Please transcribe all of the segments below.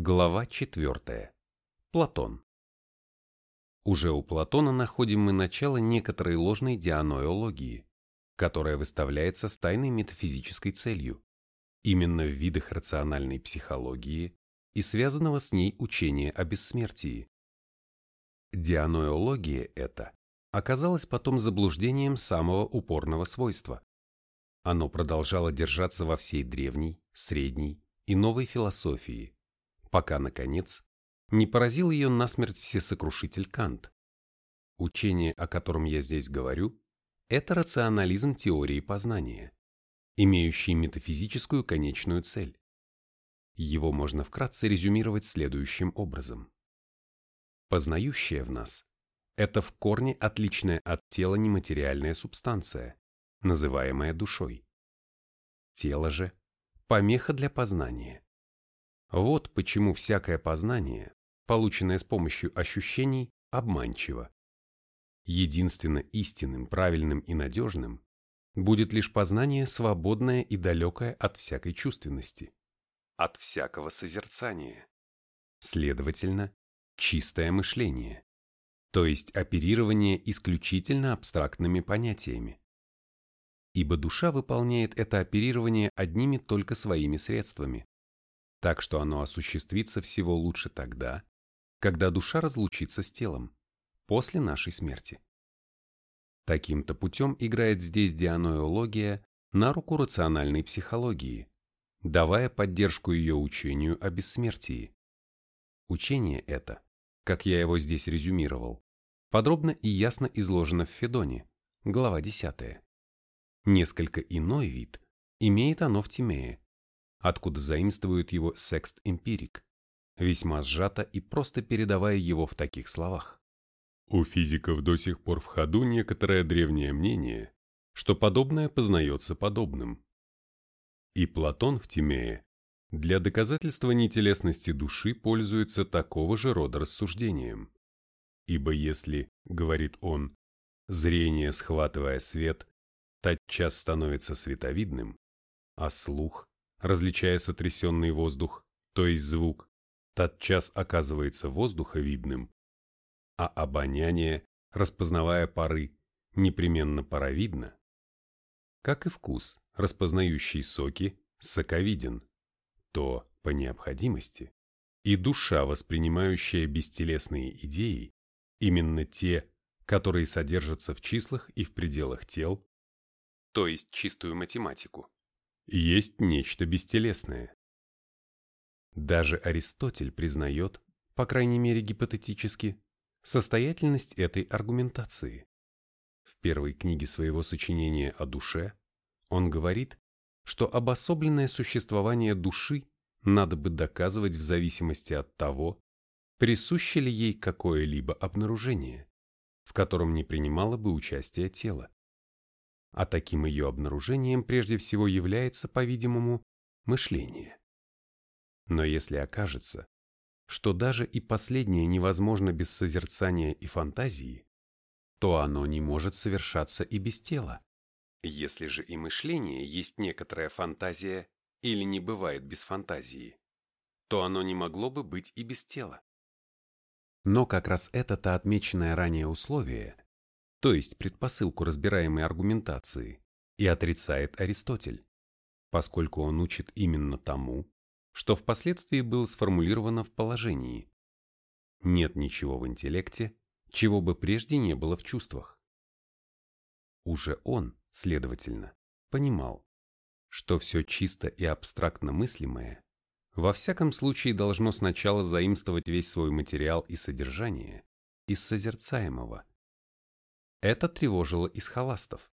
Глава 4. Платон. Уже у Платона находим мы начало некоторой ложной дианоологии, которая выставляется с тайной метафизической целью, именно в видах рациональной психологии и связанного с ней учения о бессмертии. Дианоология эта оказалась потом заблуждением самого упорного свойства. Оно продолжало держаться во всей древней, средней и новой философии, пока, наконец, не поразил ее насмерть всесокрушитель Кант. Учение, о котором я здесь говорю, это рационализм теории познания, имеющий метафизическую конечную цель. Его можно вкратце резюмировать следующим образом. Познающее в нас – это в корне отличная от тела нематериальная субстанция, называемая душой. Тело же – помеха для познания. Вот почему всякое познание, полученное с помощью ощущений, обманчиво. Единственно истинным, правильным и надежным будет лишь познание свободное и далекое от всякой чувственности, от всякого созерцания. Следовательно, чистое мышление, то есть оперирование исключительно абстрактными понятиями. Ибо душа выполняет это оперирование одними только своими средствами, так что оно осуществится всего лучше тогда, когда душа разлучится с телом, после нашей смерти. Таким-то путем играет здесь дианоология на руку рациональной психологии, давая поддержку ее учению о бессмертии. Учение это, как я его здесь резюмировал, подробно и ясно изложено в Федоне, глава 10. Несколько иной вид имеет оно в Тимее, откуда заимствует его секст-эмпирик, весьма сжато и просто передавая его в таких словах. У физиков до сих пор в ходу некоторое древнее мнение, что подобное познается подобным. И Платон в Тимее для доказательства нетелесности души пользуется такого же рода рассуждением. Ибо если, говорит он, зрение, схватывая свет, тотчас становится световидным, а слух, различая сотрясенный воздух, то есть звук, тотчас оказывается воздуховидным, а обоняние, распознавая пары, непременно паровидно, как и вкус, распознающий соки, соковиден, то, по необходимости, и душа, воспринимающая бестелесные идеи, именно те, которые содержатся в числах и в пределах тел, то есть чистую математику, есть нечто бестелесное. Даже Аристотель признает, по крайней мере гипотетически, состоятельность этой аргументации. В первой книге своего сочинения о душе он говорит, что обособленное существование души надо бы доказывать в зависимости от того, присуще ли ей какое-либо обнаружение, в котором не принимало бы участие тело а таким ее обнаружением прежде всего является, по-видимому, мышление. Но если окажется, что даже и последнее невозможно без созерцания и фантазии, то оно не может совершаться и без тела. Если же и мышление есть некоторая фантазия или не бывает без фантазии, то оно не могло бы быть и без тела. Но как раз это-то отмеченное ранее условие то есть предпосылку разбираемой аргументации, и отрицает Аристотель, поскольку он учит именно тому, что впоследствии было сформулировано в положении. Нет ничего в интеллекте, чего бы прежде не было в чувствах. Уже он, следовательно, понимал, что все чисто и абстрактно мыслимое во всяком случае должно сначала заимствовать весь свой материал и содержание из созерцаемого, это тревожило и схоластов.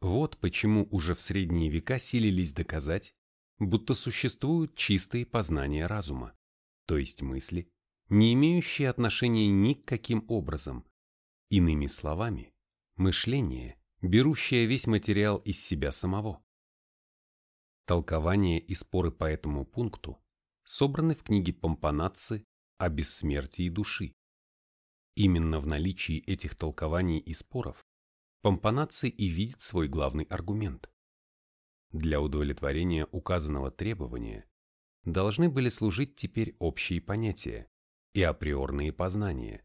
Вот почему уже в средние века силились доказать, будто существуют чистые познания разума, то есть мысли, не имеющие отношения ни к каким образом. Иными словами, мышление, берущее весь материал из себя самого. Толкования и споры по этому пункту собраны в книге Помпанацци о бессмертии души, Именно в наличии этих толкований и споров Помпанаций и видит свой главный аргумент. Для удовлетворения указанного требования должны были служить теперь общие понятия и априорные познания,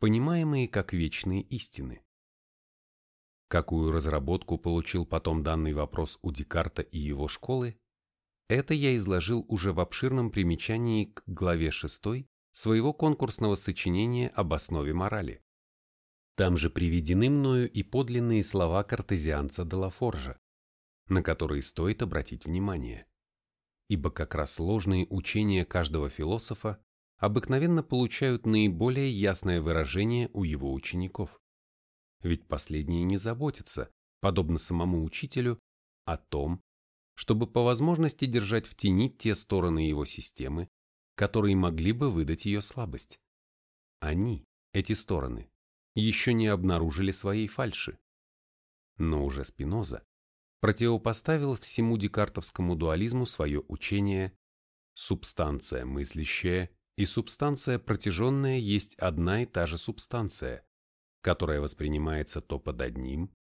понимаемые как вечные истины. Какую разработку получил потом данный вопрос у Декарта и его школы, это я изложил уже в обширном примечании к главе 6 своего конкурсного сочинения об основе морали. Там же приведены мною и подлинные слова картезианца Делафоржа, на которые стоит обратить внимание. Ибо как раз сложные учения каждого философа обыкновенно получают наиболее ясное выражение у его учеников. Ведь последние не заботятся, подобно самому учителю, о том, чтобы по возможности держать в тени те стороны его системы, которые могли бы выдать ее слабость. Они, эти стороны, еще не обнаружили своей фальши. Но уже Спиноза противопоставил всему декартовскому дуализму свое учение «субстанция мыслящая и субстанция протяженная есть одна и та же субстанция, которая воспринимается то под одним,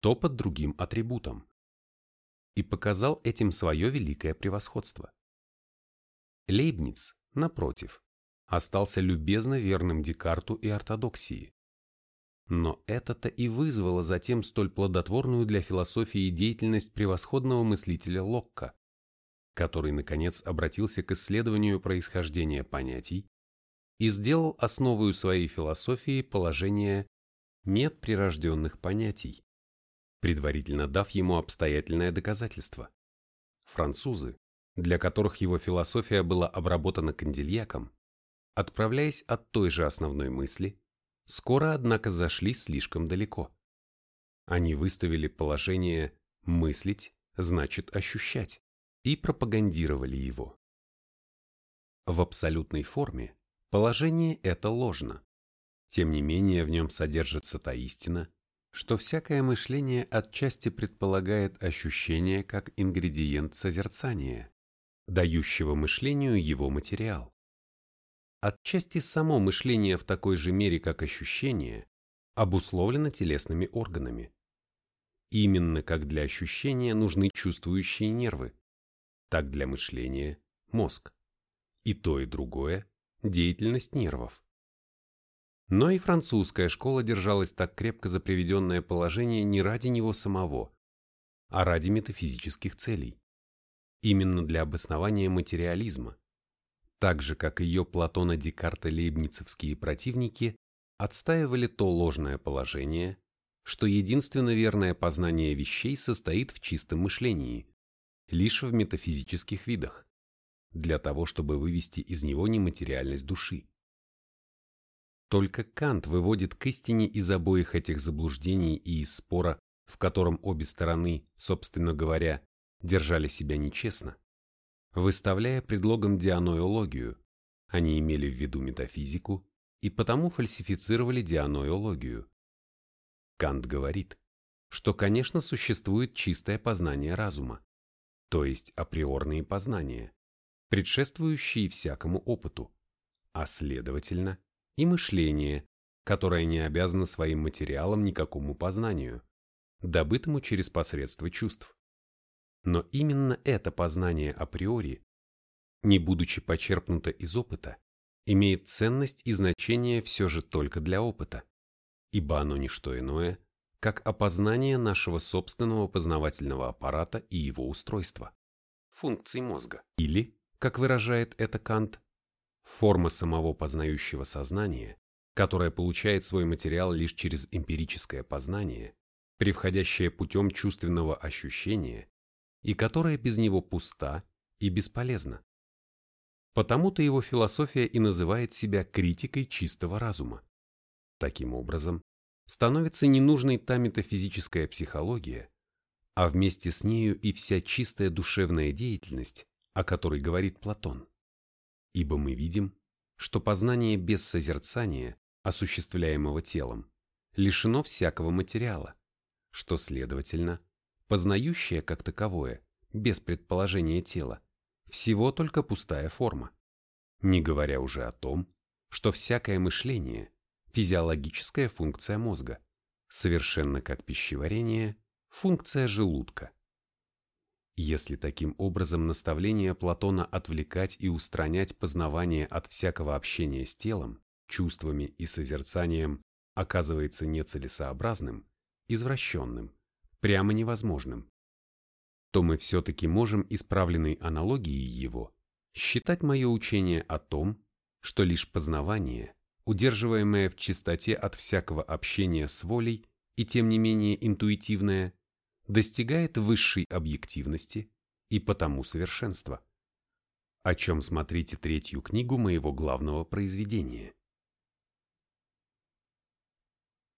то под другим атрибутом» и показал этим свое великое превосходство. Лейбниц, напротив, остался любезно верным Декарту и ортодоксии. Но это-то и вызвало затем столь плодотворную для философии деятельность превосходного мыслителя Локка, который, наконец, обратился к исследованию происхождения понятий и сделал основой своей философии положение «нет прирожденных понятий», предварительно дав ему обстоятельное доказательство. Французы, для которых его философия была обработана кандильяком, отправляясь от той же основной мысли, скоро, однако, зашли слишком далеко. Они выставили положение «мыслить» значит ощущать и пропагандировали его. В абсолютной форме положение это ложно. Тем не менее в нем содержится та истина, что всякое мышление отчасти предполагает ощущение как ингредиент созерцания, дающего мышлению его материал. Отчасти само мышление в такой же мере, как ощущение, обусловлено телесными органами. Именно как для ощущения нужны чувствующие нервы, так для мышления – мозг. И то, и другое – деятельность нервов. Но и французская школа держалась так крепко за приведенное положение не ради него самого, а ради метафизических целей. Именно для обоснования материализма. Так же, как ее Платона Декарта лейбницевские противники отстаивали то ложное положение, что единственно верное познание вещей состоит в чистом мышлении, лишь в метафизических видах, для того, чтобы вывести из него нематериальность души. Только Кант выводит к истине из обоих этих заблуждений и из спора, в котором обе стороны, собственно говоря, держали себя нечестно, выставляя предлогом дианоиологию, они имели в виду метафизику и потому фальсифицировали дианоиологию. Кант говорит, что, конечно, существует чистое познание разума, то есть априорные познания, предшествующие всякому опыту, а следовательно, и мышление, которое не обязано своим материалом никакому познанию, добытому через посредство чувств. Но именно это познание априори, не будучи почерпнуто из опыта, имеет ценность и значение все же только для опыта, ибо оно не что иное, как опознание нашего собственного познавательного аппарата и его устройства, функций мозга. Или, как выражает это Кант, форма самого познающего сознания, которая получает свой материал лишь через эмпирическое познание, превходящее путем чувственного ощущения, и которая без него пуста и бесполезна. Потому-то его философия и называет себя критикой чистого разума. Таким образом, становится ненужной та метафизическая психология, а вместе с нею и вся чистая душевная деятельность, о которой говорит Платон. Ибо мы видим, что познание без созерцания, осуществляемого телом, лишено всякого материала, что, следовательно, познающее как таковое, без предположения тела, всего только пустая форма, не говоря уже о том, что всякое мышление – физиологическая функция мозга, совершенно как пищеварение – функция желудка. Если таким образом наставление Платона отвлекать и устранять познавание от всякого общения с телом, чувствами и созерцанием оказывается нецелесообразным, извращенным, прямо невозможным, то мы все-таки можем исправленной аналогией его считать мое учение о том, что лишь познавание, удерживаемое в чистоте от всякого общения с волей и тем не менее интуитивное, достигает высшей объективности и потому совершенства. О чем смотрите третью книгу моего главного произведения.